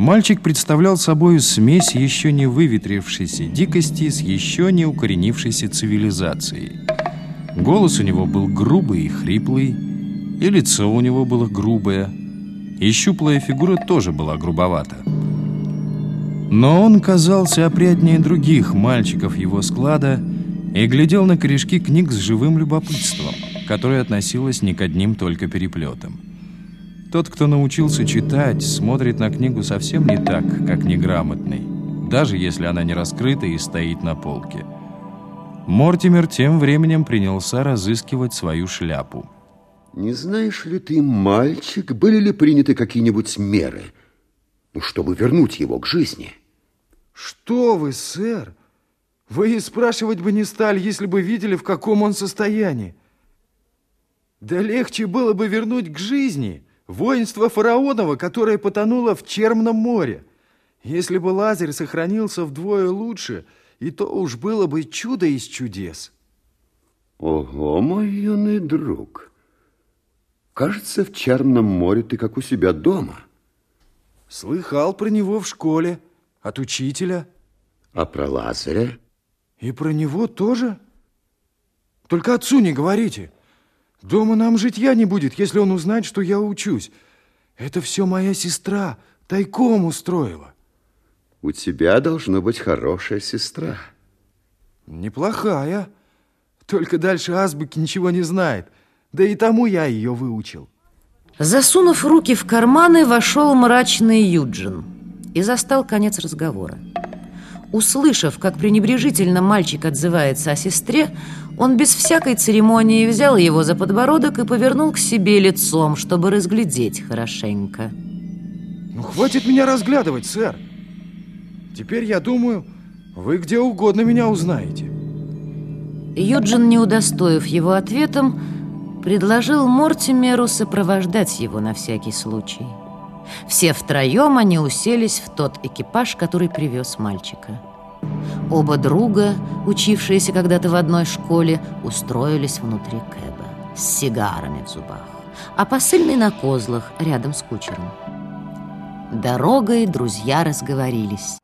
Мальчик представлял собой смесь еще не выветрившейся дикости с еще не укоренившейся цивилизацией. Голос у него был грубый и хриплый, и лицо у него было грубое, и щуплая фигура тоже была грубовата. Но он казался опрятнее других мальчиков его склада и глядел на корешки книг с живым любопытством, которое относилось не к одним только переплетам. Тот, кто научился читать, смотрит на книгу совсем не так, как неграмотный, даже если она не раскрыта и стоит на полке. Мортимер тем временем принялся разыскивать свою шляпу. Не знаешь ли ты, мальчик, были ли приняты какие-нибудь меры, ну, чтобы вернуть его к жизни? Что вы, сэр? Вы и спрашивать бы не стали, если бы видели, в каком он состоянии. Да легче было бы вернуть к жизни – Воинство фараонова, которое потонуло в Чермном море. Если бы Лазарь сохранился вдвое лучше, и то уж было бы чудо из чудес. Ого, мой юный друг. Кажется, в Черном море ты как у себя дома. Слыхал про него в школе, от учителя. А про Лазаря? И про него тоже? Только отцу не говорите. Дома нам житья не будет, если он узнает, что я учусь. Это все моя сестра тайком устроила. У тебя должна быть хорошая сестра. Неплохая. Только дальше азбуки ничего не знает. Да и тому я ее выучил. Засунув руки в карманы, вошел мрачный Юджин и застал конец разговора. Услышав, как пренебрежительно мальчик отзывается о сестре, он без всякой церемонии взял его за подбородок и повернул к себе лицом, чтобы разглядеть хорошенько. Ну, хватит меня разглядывать, сэр. Теперь, я думаю, вы где угодно меня узнаете. Юджин, не удостоив его ответом, предложил Мортимеру сопровождать его на всякий случай. Все втроем они уселись в тот экипаж, который привез мальчика. Оба друга, учившиеся когда-то в одной школе, устроились внутри Кэба с сигарами в зубах, а посыльный на козлах рядом с кучером. Дорогой друзья разговорились.